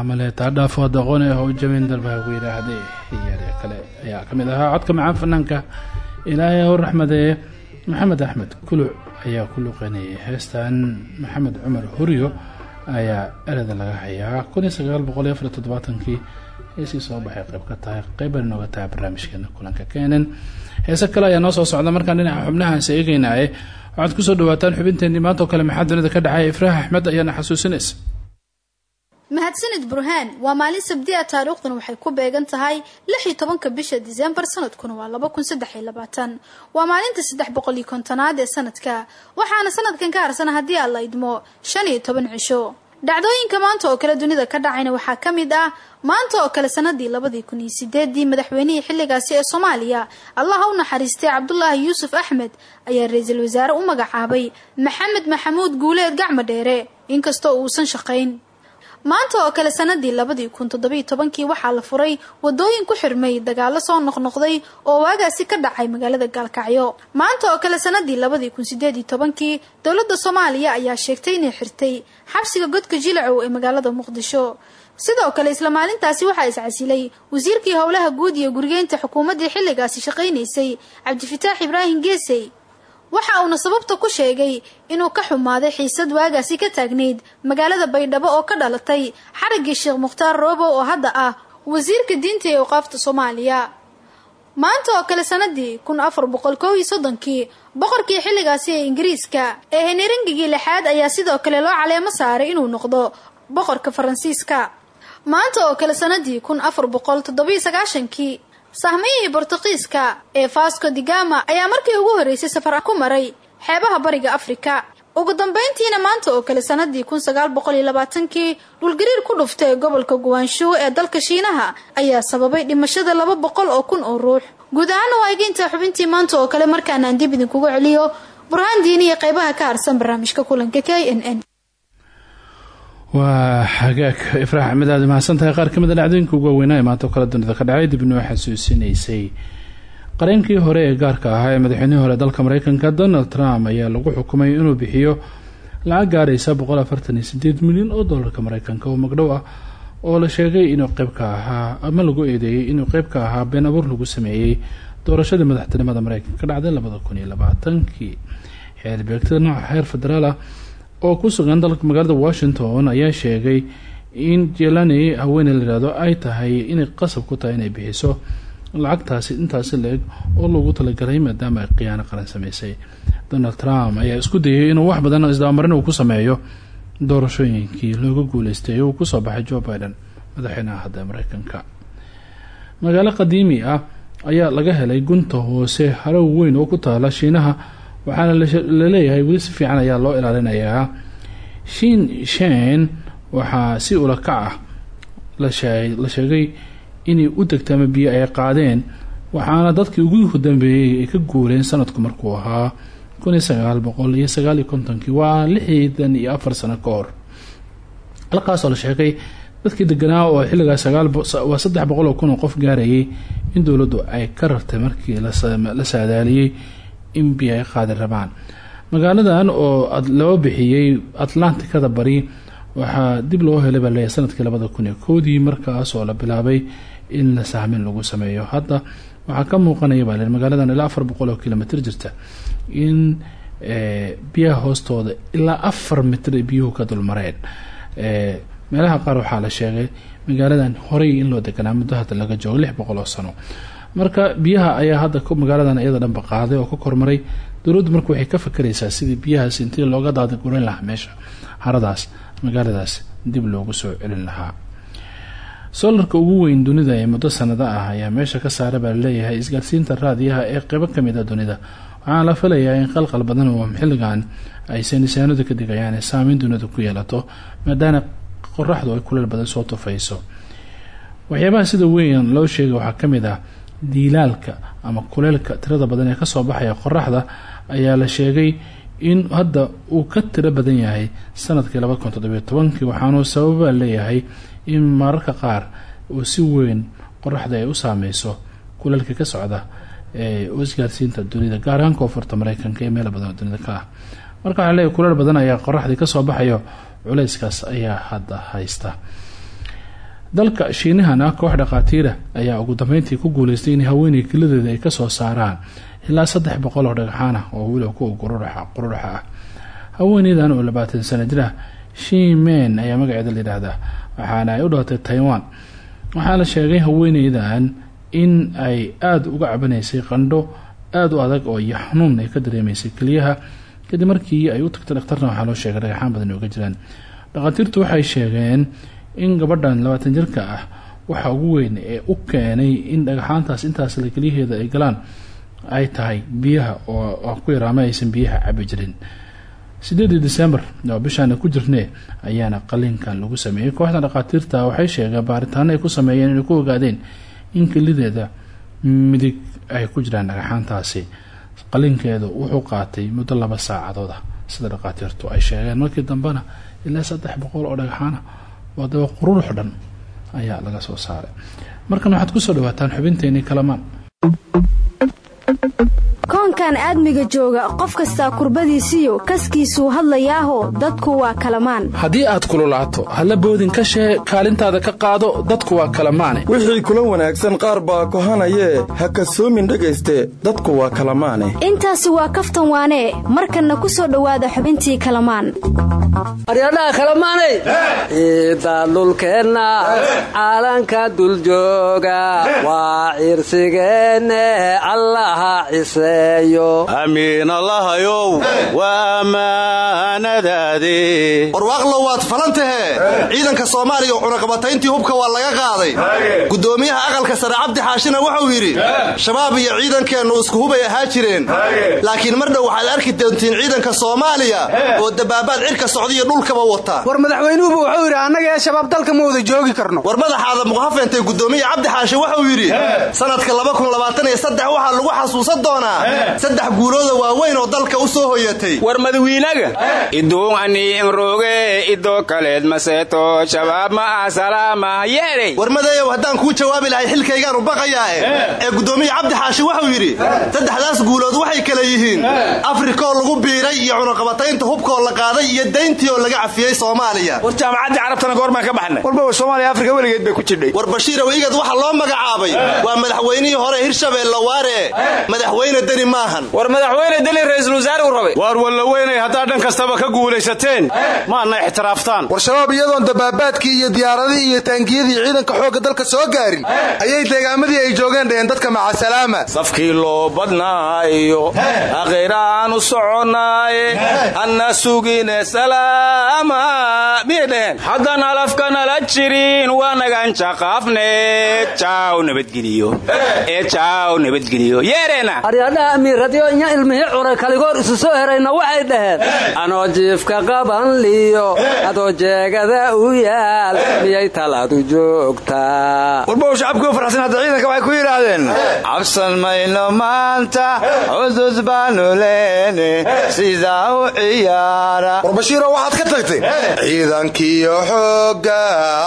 amale taadhaafo doqone how jabin dalbaa ku yidhaahday yare kale ayaa ka mid ahaa codka macaan fanaanka ilaahay u raxmadee maxamed axmed kuluc ayaa ku luqeynayay heestan. Maxamed cumar huryo ayaa ereda laga hayaa. Kun sagaal boqol iyo afar iyo heesii soo baxay qayb ka tahay qeyban nooga tahay barnaamijkeena kulanka keenan heese kale ayaa noo soo socda markaan dhinaca xubnahaas eegeynaaye waxaad ku soo dhawaataan xubinteenii maantao kale maxaa dunida ka dhacay? Ifraax axmed ayaana xasuusinaysa mahadsanid burhaan waa maalin sabdi a taariikhduna waxay ku beegan tahay lix iyo tobanka bisha diseembar sanadkuna waa laba kun saddex iyo labaatan. Waa maalinta saddex boqol kontonaad ee sanadka waxaana sanadkan ka harsana haddii aan la idmo shan iyo toban cisho. Dhacdooyinka maanta oo kale dunida ka dhacayna waxaa ka mid ah maanta oo kale sanadii labadii kun iyo sideedii madaxweynihii xilligaasi ee soomaaliya allaha u naxariistay cabdulaahi yuusuf axmed ayaa ra'iisul wasaare u magacaabay maxamed maxamuud guuleed gacmo dheere inkastoo uusan shaqayn maanta oo kale sanadii labadii kun toddobiyo tobankii waxaa la furay wadooyin ku xirmay dagaalo soo noqnoqday oo waagaasi ka dhacay magaalada gaalkacyo maanta oo kale sanadii labadii kun sideed iyo tobankii dowladda soomaaliya ayaa sheegtay inay xirtay xabsiga godka jilacow ee magaalada muqdisho. Sidoo kale isla maalintaasi waxaa iscasilay wasiirkii howlaha guud iyo gurigeynta xukuumaddii xilligaasi shaqaynaysay cabdifataax ibraahim geesey waxa uuna sababta ku sheegay inuu ka xumaaday xiisad waagaasi ka taagnayd magaalada baydhabo oo ka dhalatay xariggii sheekh mukhtaar roobo oo hadda ah wasiirka diinta ee awqaafta soomaaliya. Maanta oo kale sanadii kun afar boqol kow soddonkii boqorkii xilligaasi ee ingiriiska ee henirangigii lixaad ayaa sidoo kale loo caleemo saaray inuu noqdo boqorka faransiiska. Maanta oo kale sanadii kun afar boqol toddobiyo sahmiyihii bortuqiiska ee vasco digama ayaa markii ugu horreysay safar ku maray xeebaha bariga afrika. Ugu dambeyntiina maanta oo kale sanadii kun sagaal boqol iyo labaatankii dhulgariir ku dhufta ee gobolka guwaanshuw ee dalka shiinaha ayaa sababay dhimashada laba boqol oo kun oo ruux. Guud ahaana waa xubintii maanta oo kale markaanaan dib idinkugu celiyo burhaan diini iyo qeybaha ka harsan barnaamijka kulanka k n n waa xagaag. Ifraax axmed aad mahadsan tahay qaar ka mid a dhacdooyinka ugu waaweynaa ee maanta kale dunida ka dhacay dib inoo xasuusinaysay qareenkii hore ee gaarka ahaa ee madaxweynihii hore dalka mareykanka donald trump ayaa lagu xukumay inuu bixiyo lacag gaaraysa boqol afartan iyo sideed milyan oo doolarka mareykanka. Oo magdhow ah oo la sheegay inuu qeyb ka ahaa ama lagu eedeeyey inuu qeyb ka ahaa been abuur lagu sameeyey doorashadii madaxtinimada mareykanka ka dhacday labada kun iyo labaatankii. Xeerbeegtada federaal ah oo ku sugan dalka magaalada washington ayaa sheegay in jelani haweeney layihahdo ay tahay inay qasab ku tahay inay bixiso lacagtaasi intaasi la-eg oo loogu talagalay maadaama ay khiyaano qaran sameysay. Donald trump ayaa isku dayay inuu wax badan isdabamarin uu ku sameeyo. Doorashooyinkii looga guuleystay uu ku soo baxay joe biden madaxweynaha hadda mareykanka. Magaalo qadiimi ah ayaa laga helay gunta hoose harow weyn oo ku taala shiinaha waxaana la leeyahay weli si fiican ayaa loo ilaalinayaa. Shin shen waxaa si ula kac ah la sheegay inay u degta ama biyo ay qaadeen waxaana dadkii ugu dambeeyey ay ka guureen sanadku markuu ahaa kun iyo sagaal boqol iyo sagaal iyo kontonkii waa lixdan iyo afar sano ka hor. Halkaasoo la sheegay dadkii deganaa oo xilligaas sagaalwaa saddex boqol oo kun qof gaarayay in dowladdu ay ka rartay markii la saadaaliyey in biyo ay qaadi rabaan. Magaaladan oo loo bixiyey atlantikada bari waxaa dib loo helay baa sannadkii labada kun iyo koodii markaas oo la bilaabay in la sahmin lagu sameeyo. Hadda waxaa ka muuqanaya baa magaaladan ilaa afar boqol oo kilomitr jirta in biyaha hoostooda ilaa afar mitr biyuhu ka dulmareen meelaha qaar waxaa la sheegay magaaladan horey in loo deganaa muddo hadda laga joogo lix boqol oo sano marka biyaha ayaa hadda magaaladan iyada dhanba qaaday oo ka kormaray. Dowladdu marka waxay ka fakeraysaa sidii biyahaas intii looga daadagurin lahaa meesha haradaas magaaladaas dib loogu soo celin lahaa. Solarka ugu weyn dunida ee muddo sanado ah ayaa meesha ka saara baa la leeyahay isgaarsiinta raadiyaha ee qeybo ka mid a dunida. Waxaana la filayaa in qalqal badan oo xilligan ay saynisaanadu ka digayaan saameyn dunida ku yeelato maadaana qoraxdu ay kuleel badan soo tufayso. Waxyaabaha sida weyn loo sheegay waxaa ka mid ah diilaalka ama kuleelka tirada badan ee ka soo baxaya qoraxda ayaa la sheegay in hadda uu ka tiro badan yahay sannadkii laba kun toddobiyo tobankii waxaanuu sababa leeyahay in mararka qaar uu si weyn qoraxda ay u saameyso kuleelka ka socda ee isgaarsiinta dunida gaar ahaan koonfurta mareykanka iyo meel badan oo dunida ka ah. Marka waxaa leeyahay kuleel badan ayaa qoraxdii ka soo baxayo culeyskaas ayaa hadda haysta dalka shiinahana koox dhakhaatiira ayaa ugu dambeyntii ku guuleystay in haweeney keladeeda ay ka soo saaraan ilaa saddex boqol oo dhagxaan ah oo weliba kuwa qururaxa ah. Oo labaatan sana jir ah shimen ayaa magaceeda la yidhaahdaa waxaana ay u dhalatay taiwan. Waxaa la sheegay haweeneydan in ay aada uga cabanaysay qandho aada u adag oo iyo xanuun ay ka dareemaysay keliyaha kadib markii ay u tagtay dhakhtarna waxaa loo sheegay dhagaxaan badan oga jiraan. Dhakhaatiirtu waxay sheegeen in gabadhan labaatan jirka ah waxa ugu weyn ee u keenay in dhagaxaantaas intaas la keliyaheeda ay galaan ay tahay biyaha oo ku yaraama aysan biyaha cabi jirin. December oo bishaana ku jirnee ayaana qalinkan lagu sameeyey. Kooxda dhakhaatiirta waxay sheegeen baaritaano ay ku sameeyeen inay ku ogaadeen in kelideeda midig ay ku jiraan dhagaxaantaasi qalinkeedu wuxuu qaatay muddo laba saacadood ah sida dhakhaatiirtu ay sheegeen. Markii dambena ilaa saddex boqol oo dhagaxaana waa daba qururux dhan ayaa laga soo saaray. Markan waxaad ku soo dhawaataan xubinteenii kalamaan koonkan aadmiga jooga qof kastaa kurbadiisiyo kaskiisuu hadlayaaho dadku waa kalamaan. Haddii aad kululaato halla boodin ka shee kaalintaada ka qaado dadku waa kalamaane. Wixii kula wanaagsan qaar baa kohanayee ha kasoomin dhegayste dadku waa kalamaane. Intaasi waa kaftan waanee markanna ku soo dhowaada xubintii kalamaan. Aryadhaha kalamaanay ciidda dhulkeenna caalanka duljooga waa cirsigeenne allaha cise amiin allahayow waa ammaanadaade warwaaqlow waad falantahe ciidanka soomaaliya cunaqabatayntii hubka waa laga qaaday. Gudoomiyaha aqalka sare cabdi xaashina wuxuu yidhi shabaab iyo ciidankeennu isku hubay ahaa jireen. Laakiin mar dhow waxaad arki doontiin ciidanka soomaaliya oo dabaabaad cirka socdaiyo dhulkaba wata. War madaxweynuhuba wuxuu yidhi annaga ee shabaab dalka ma wada joogi karno. War madaxaada muqhafeentay gudoomiya cabdi xaashi wuxuu yidhi sanadka waxaa lagu xasuusan doonaa saddex guulooda waaweyn oo dalka u soo hoyatay. War madawiinaga iduuqani inroge idoo kaleed maseeto shabaab ma ah salaama yeedhay. War madeeyow haddaan kuu jawaabi lahay xilkaygaan u baqayaae ee guddoomiya cabdi xaashi wuxuu yidhi saddexdaas guulood waxay kale yihiin. Afrikaoo lagu biiray iyo cunaqabataynta hubkaoo la qaaday iyo dayntii oo laga cafiyey soomaaliya. War jaamacaddii carabtana goormaan ka baxnay. Warba soomaaliya afrika weligeed bay ku jidhay. War bashiirow igad waxa loo magacaabay. Waa madaxweynihii hore hirshabeelle waare madaxweyne deni maahan. War madaxweyne deni ra'iisul wasaare uu rabay. Waar wallaweynay haddaad dhan kastaba ka guulaysateen. Maadna ixtiraaftaan. War shabaab iyadoon dabaabaadkii iyo diyaaradii iyo taangiyadii ciidanka xoogga dalka soo gaarin ayay deegaamadii ay joogeen dhaheen dadka macasalaama. Safkii loo badnaayo akhayraaan u soconnaaye hanna sugine salaama miyay dhaheen? Haddaan halafka nala jirin waa naganjaqaafne jaaw nabadgeliyo. Ee jaaw nabadgeliyo. Yeereena amiiradyo inya ilmihii curay kaligoor isu soo herayna waxay dhaheen. Anoo jiifka qaban liyo adoo jeegada u yaal miyay talaadu joogtaa warbow shacabkii u farxsan hadda ciidanka waxay ku yidhaahdeen cabsan mayno maanta cudud baanu leene sidaa u ciyaara. War bashiiro waxaad ka tagtay ciidankiyo xoogga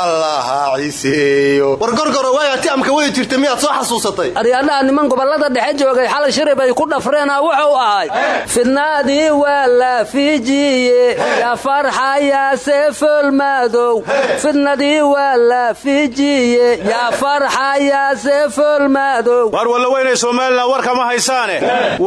allaha ciseeyo war gorgoro waagaati amka way jirtay miyaad soo xasuusatay? Aryadhaha niman gobollada dhexe joogay xalay shirib ay ku dhafreena wuxuu ahay fidnaadii waa la fiijiye yaa farxayaase foolmaadow fidnadii waa la fiijiye yaa farxayaase foolmaadow war walla weynay somalilan warka ma haysaane.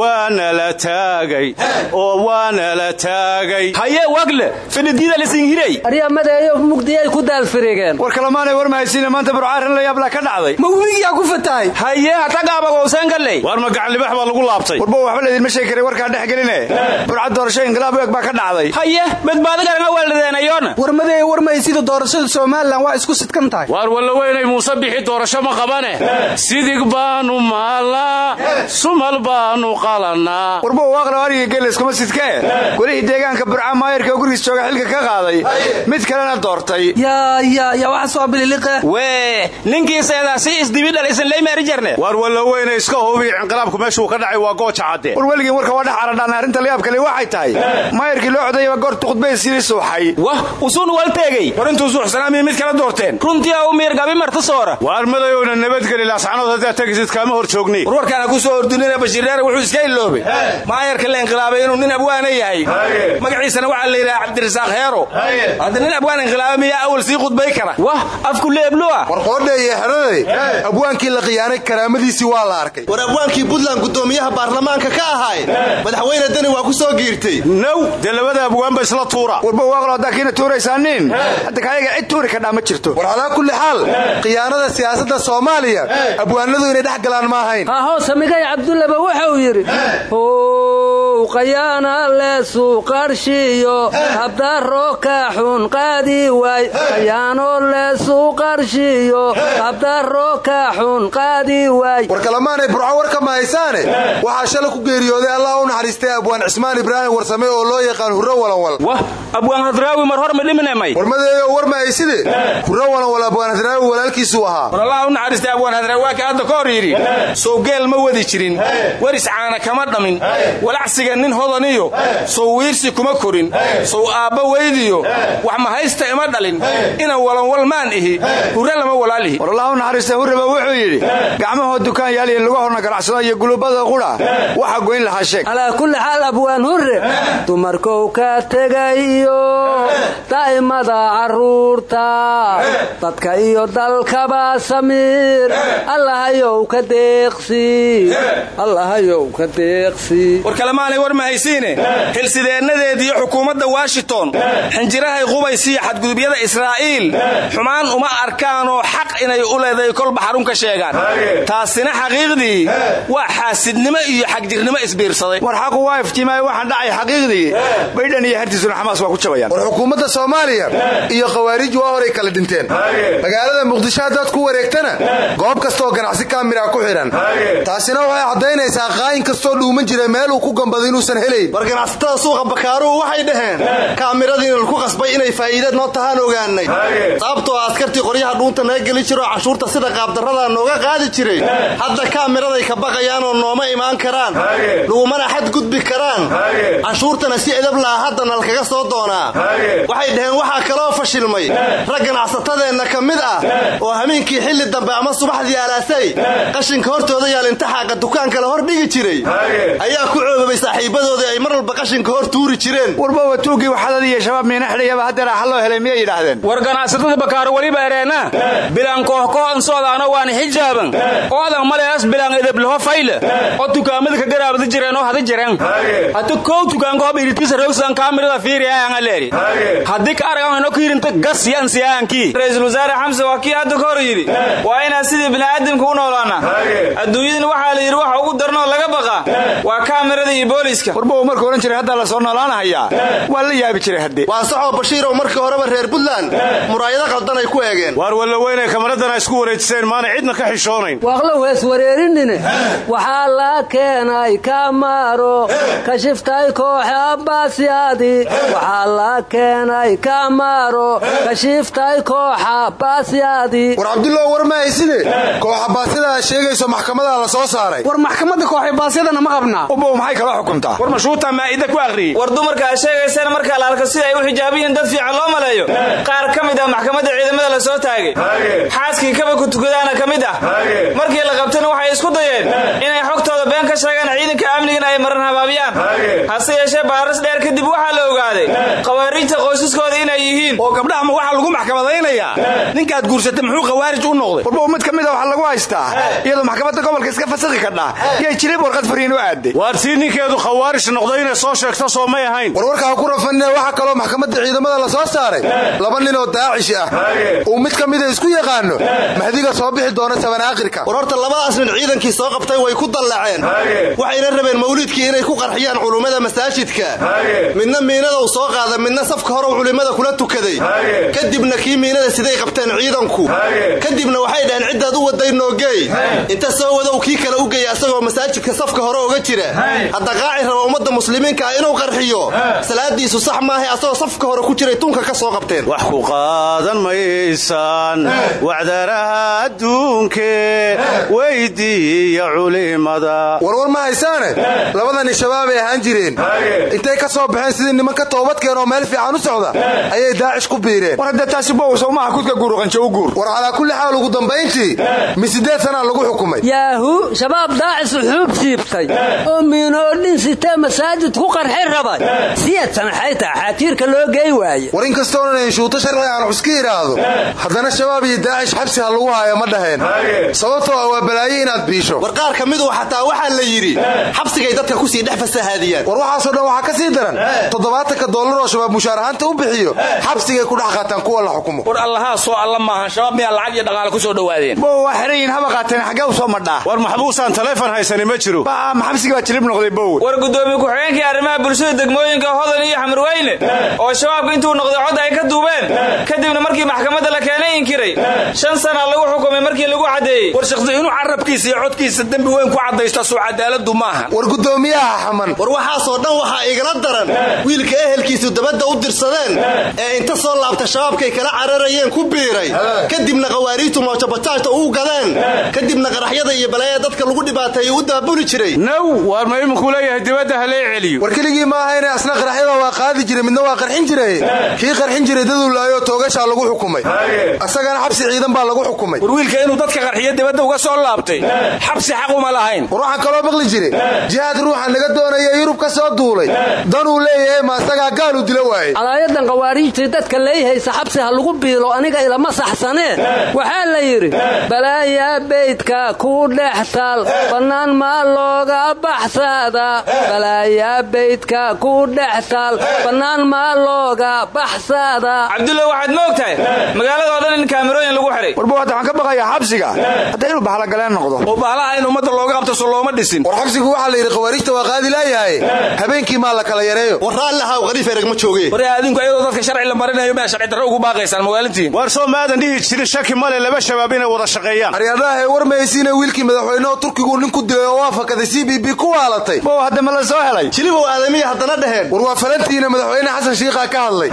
Waana la taagay oo waana la taagay. Haye wagle fidhidiida lisinhirey aryamadeeyo mugdiyay ku daalfirigeen war kalamaanay war mahaysiina maanta burcaarin la yaabla ka dhacday. Ma webigiyaa ku fatahay? Haye hatagaabagowsan galey war ma gacanlibax baa lagu laabtay. Warba waxba laydinma sheegi karay warkaa dhex geline burcad doorasho inqilaab u eg baa ka dhacday. Haye badbaado garanga waalideenayoona warmadee warmahaysida doorashada somalilan waa isku sidkan tahay. Waar walla weynay muuse bixi doorasho ma qabane. Sidig baanu maalaa sumal baanu qalanaa warba waaqla ariga geles kuma sidkee golihii deegaanka burca maayarka gurigiis jooga xilka ka qaaday. Mid kalena doortay. Wee ninkiiseedaa si isdibidhal isan leymaari jarne. War walla weynay iska hubi inqilaabku meeshuu ka dhacay waa gooja cadde war weligin warka waa dhex aradhaan arrinta layaab kale waxay tahay. Maayarkii loo codayaba goorta khudbaysiili suuxay. Wah usuun wal teegey war intuu suuxsanaa miyay mid kala doorteen. Runtii u miirgabi marta soora. Waar madayowna nabadgeli laascanood haddaad tegisid kaama hor joogni. War warkaana ku soo ordinina bashiirreere wuxuu iska iloobay. Maayarka la inqilaabay inuu nin abwaana yahay. Magaciisana waxaa la yidhaha cabdirasaaq heero. Hadda nin abwaan inqilaaba miyaa awal sii khudbay kara? Wah afku leeblu'a war qoodheeye xeraday abwaankii la khiyaanay karaamadiisii waa la arkay. War abwaankii buntland guddoomiyaha baarlamaanka ka ahaay madaxweyne deni waa ku soo giirtay. Now dee labada abwaanba isla tuura. Warba waaqlo haddaa kiina tuuraysaaniin hadda kayaga cid tuuri kadhaa ma jirto. War calaa kulli xaal. Khiyaanada siyaasadda soomaaliya abwaanadu inay dhex galaan ma ahayn. Hahoo samigay cabdullaba wuxuu yidhi qayaana leesuu qarshiyo habdaro ka xun qaadi waay. Qayaano leesuu qarshiyo habdaro ka xun qaadi waay. War kalamaanay burco war ka mahaysaane waxaa shalay ku geeriyooday allah u naxariistay abwaan cismaan ibraahim warsame oo loo yaqaan hurro walanwal wah abwaan hadraawi mar hor ma dhiminamay warmadeeyo war mahayside hurro walanwal abwaan hadraawi walaalkiisuu ahaa. War allah u naxariistay abwaan hadraawi waa ka hadda ka hor yidhi. Sow geel ma wadi jirin. Weris caana kama dhamin. Walacsiga nin hodaniyo. Sow wiirsi kuma korin. Sow aabba weydiyo. Wax mahaysta ima dhalin. Ina walanwal maan ihi. Hurre lama walaalihi. War allah u naxariista hurraba wuxuu yidhi gacmahoo dukaan yaal iyo lugahorna ganacsado iyo gulubada qudha waxa goyn lahaa sheeg calaa kulli xaal abwaan hurre. Dumarkow ka tegayo daa'imada carruurta dadka iyo dalkaba samiir allahayow ka deeqsi. Allahayow ka deeqsi. War kalemaanay war mahaysiine hilsideennadeediyo xukuumadda washington. Xinjirahay qubaysiiyo xadgudubyada israa'iil. Xumaan uma arkaanoo xaq inay u leedahay kolba xarun ka sheegaan taasina xaqiiqdii waa xaasidnimo iyo xagjirnimo isbiirsaday. War xaqu waa iftiimaayo waxaan dhacay xaqiiqdii. Baydhan iyo hartiisuna xamaas waa ku jabayaan. War xukuumadda soomaaliya iyo khawaarij waa horay kala dhinteen. Magaalada muqdisho haddaad ku wareegtana goob kastaoo ganacsi kaamira ku xidhan. Taasina waxay caddaynaysaa qaayin kastoo dhuuman jira meel uu ku gambado inuusan helayn. War ganacsatada suuqa bakaaruhu waxay dhaheen kaamiradiina laku qasbay inay faa'iida noo tahaan ogaanay. Sababtoo askartii qoryaha dhuunta naga geli jiroo cashuurta sida qaabdarradaa nooga qaadi jiray. Hadda kaamiraday ka baqayaanoo nooma imaan karaan. Lagumana xadgudbi karaan. Cashuurtana si edab laha haddana lkaga soo doonaa waxay dhaheen waxaa kaloo fashilmay. Rag ganacsatadeenna ka mid ah. Oo hameenkii xilli dambe ama subaxdii alaasay qashinka hortooda yaal intixaaqa dukaanka la hor dhigi jiray. Ayaa ku coobabay saaxiibadoodii ay mar walba qashinka hor tuuri jireen. Warbawa tuugii waxadad iyo shabaab miina xidhayaba haddeer axa loo helay miyay yidhaahdeen? War ganacsatada bakaaro weliba ereena bilaan kooxkooxan soodaano waan xijaaban oodan maleas bilaan edeblaho fayle oo dukaamada ka garaabada jireen oo hada jireen. Hata kow dukaanka hob iritisa rogsan kaamirada fiiriyaanga leeri. Haddii ka argan hano ku yirinta gas yan siyaankii ra'iisul wasaare xamse waa kii hadda ka hor yidhi. Waa inaan sidii bini'aadamka u noolaana adduunyadana waxaa la yidhi waxa ugu darnoo laga baqa. Waa kaamirada iyo booliiska. Warbawa markuu odhan jiray haddaa la soo noolaanahayaa. Waa la yaabi jiray hadde. Waa saxoo bashiirow markii horeba reer buntland muraayado qaldan ay ku eegeen. Waar walla weynay kamaradana isku wareejiseen maana cidna ka xishoonayn. Waaqlow hees wareerinine waxaa la keenay kamaro kashiftay kooxe abbaasyaadi waxaa la keenay kamaro kashiftay kooxa abbaasyaadi war cabdullah war ma hayside koox abbaasyadaha sheegayso maxkamadaha la soo saaray. War maxkamadda kooxibaasyadana ma qabnaa ubow maxay kala xukuntaa? War mashuuta maa'ida ku akhriyey war dumarka a sheegaysana markaa la arko sida ay u xijaabiyiin dad fiican loo maleeyo. Qaar ka mid ah maxkamadda ciidamada la soo taagay. Xaaskii kaba ku tukadaana ka mid ah. Markii la qabtana waxay isku dayeen inay xogtooda been ka sheegaan ciidanka amnigana maran habaabiyaan hase yeeshee baaris dheer kadib waxaa la ogaaday khawaariijta qoysaskooda inay yihiin. Oo gabdhaha ma waxaa lagu maxkamadaynayaa. Ninkaad guursatay muxuu khawaarij u noqday? Warba mid ka mida waxaa lagu haystaa. Iyadoo maxkamadda gobolka iska fasakhi kadhaa yay jilib warqad fariin u aaday. Waar tii ninkeedu khawaarij noqday inay soo sheegto soo may ahayn. Warwarka ha ku rafanine waxaa kaloo maxkamadda ciidamada la soo saaray. Laba nin oo daacish ah. Uu mid ka mida isku yaqaano. Mahdiga soo bixi doona sabanaakhirka war horta labadaas nin ciidankii soo qabtay way ku dallaceen waxayna rabeen mawliidkii inay ku qarxiyaan culummada masaajidka. Midna miinada uu soo qaada midna safka hore culimmada kula tukaday. Kadibna kii miinada siday qabteen ciidanku. Kadibna waxay dhaheen ciddaad u waday noogeey inta soo wadow kii kale u geeya asagoo masaajidka safka hore uga jira. Hadda qaaci raba ummadda muslimiinka ah inuu qarxiyo. Salaadiisu sax maahay asagoo safka hore ku jiray tunka ka soo qabteen. Wax ku qaadan maysaan wacdaraha adduunke. Weydiiya culimada warwar ma haysaane? Labadani shabaabay ahaan jireen. Intay ka soo baxeen sidii niman ka toobadkeen oo meel fiican u socda ayay daacish ku biireen. War hadda taasi bowosow maaha kudka guuruqanjo u guur. War calaa kulli xaal ugu dambayntii mi siddeed sanaa lagu xukumay. Yaahu shabaab daacis uxuub siibtay oo miinoodhin sitee masaajid ku qarxi rabay. Siyaad sanaxay taha xaatiirka loo gey waaye. War in kastoona inshuuto sharci aan xuska idhaahdo haddana shabaab iyo daacish xabsi ha lagu haayo ma dhaheen. Sababtoo ah waa balaayo inaad biisho. War qaar ka midu xataa waxaa la yidhi xabsigay dadka ku sii dhex fasahaadiyaan. War waxaasoo dhan waxaa ka sii daran. Toddobaatanka dollar oo shabaab mushaar ahaanta u bixiyo xabsigay ku dhex qaataan kuwa la xukumo. War allahaa soo alla maaha shabaab miyaa lacag iyo dhaqaale ku soo dhowaadeen? Bow waa xerayin haba qaateen xaggee u soo madhaa? War maxbuusaan taleefon haysani ma jiro maxabsigii baa jilib noqday bow war gudoomiye ku-xigeenkii arrimaha bulshada degmooyinka hodan iyo xamarweyne oo shabaabka intuu noqday cod ay ka duubeen kadibna markii maxkamadda la keenay inkiray shan sana lagu xukumay markii lagu caddeeyey war shaqsi inuu carabkiisa iyo codkiisa dembi weyn ku caddaysta soo cadaaladu maaha. War gudoomiyaha xaman war waxaasoo dhan waxaa igala daran wiilka ehelkiisu dabadda u dirsadeen ee inta soo laabta shabaabkay kala cararayeen ku biiray. Kadibna khawaariijtu moojabajaajta uu gadeen. Kadibna qaraxyada iyo balaayada dadka lagu dhibaateeyo u daabuli jiray. Naw waar ma iminku leeyahay dibadda ha lee celiyo war keligii ma ahayne asna qaraxyada waa qaadi jiray midna waa qarxin jiray. Kii qarxin jiray daduu laayo toogashaa lagu xukumay. Asagana xabsi ciidan baa lagu xukumay. War wiilka inuu dadka qarxiyo dibadda uga soo laabtay xabsi xaq uma lahayn war waxaan kaloo maqli jiray jihaad ruuxa naga doonaya yurub ka soo duulay. Danuu leeyahay ma asagaa gaalu dila waaye. Calaayadan khawaariijtii dadka leeyhaysa xabsi ha lagu biilo aniga ilama saxsanee waxaa la yidhi balaayaa beydka ku dhex taal bannaan maa looga baxsaada. Balaayaa beydka ku dhex taal bannaan maa looga baxsaada. Cabdulla waxaad ma og tahay magaalada oo dhan in kaamirooyin lagu xihay warba hadda waxaan ka baqayaa xabsiga. Hadda inuu bahlagaleen noqdo. Oo bahlaha in ummadda looga qabto looma dhisin. War xabsigu waxaa la yidhi khawaariijta waa qaadi laayahay. Habeenkii maa la kala yareeyo. War raallihaw qariif ereg ma jooge war adinku ayadoo dadka sharci la marinayo maa sharci darro ugu baaqaysaan magaalintiin waar soo maadan dhihi jirin shaki male laba shabaab inay wada shaqeeyaan. Aryadaha war maysiina wiilkii madaxweyneho turkigu nin ku dilay oo waa fakaday c b b ku waalatay. Bow la soo helay? Jilibow aadamiya haddana dheheen war waa falantiina madaxweyne xasan shiikhaa ka hadlay.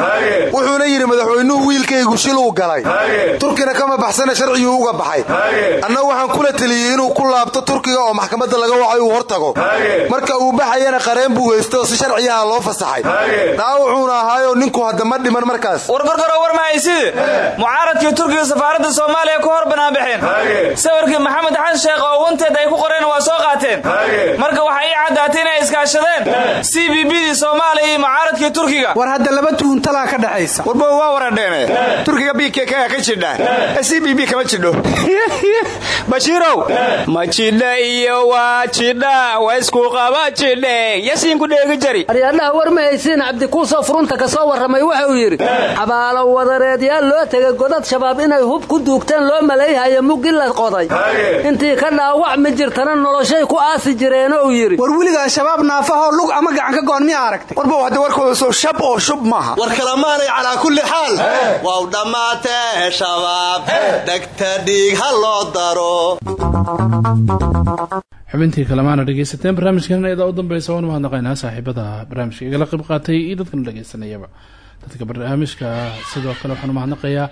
Wuxuuna yidhi madaxweynuhu wiilkaygu shiluu galay. Turkina kama baxsana sharciguu uga baxay. Anna waxaan kula teliyey inuu ku laabto turkiga oo maxkamadda laga wacay uu hortago. Marka uu baxayana qareen buu haysta oo si sharciyaha loo fasaxay. Dhaawuxuuna ahaayoo ninku hadda ma dhiman markaas. War gorgoro war mahayside mucaaradkii turkiga safaaradda soomaaliya ku hor banaanbaxeen sawirkii maxamed xasan sheekh oo wanteed ay ku qoreen waa soo qaateen. Marka waxaa ii caddaatay inay iskaashadeen c b bdii soomaaliya iyo mucaaradkii turkiga. War hadda laba tuuntalaa ka dhexaysa warbo waa waradheene turkiga b k ka ka jidha. C b b kama jidho. *laughs* Bashiirow ma jidha iyo waa jidha waa isku qaba jidhe. Yasiinku dheegi jari. Aryadhaha war ma haysiin cabdikuusoo furunta ka soo warramay wuxuu yidhi xabaalo wadareed yaa loo tegay godad shabaab inay hub ku duugteen loo malayhayo muggi la qoday. Intii ka dhaawac ma jirtana noloshay ku aasi jireenou yidhi war weligaa shabaab naafahoo lug ama gacan ka goon miyaa aragtay? Warbow hadda warkooda soo shab oo shub maaha. War kalamaanay calaa kulli xaal. Waa u dhammaatee shabaab. Dhegta dhiig ha loo daro. Xubintii kalemaana dhegaysateen barnaamijkan iyadaa u dambeysa waanu mahadnaqaynaa saaxiibada barnaamijka igala qayb qaatay iyo dadkana dhegaysanayaba dadka barnaamijka sidoo kale waxaanu mahadnaqayaa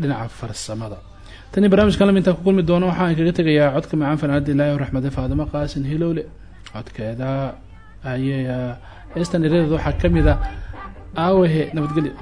dhinaca farsamada. Tanii barnaamijkan lam intaan ku kulmi doono waxaan kaga tegayaa codka macaan fanaanada ilaahi raxmade faadimo qaasin hilowle codkeeda ayay heestan eradeeda waxaa ka mid a aawahe nabadgelyo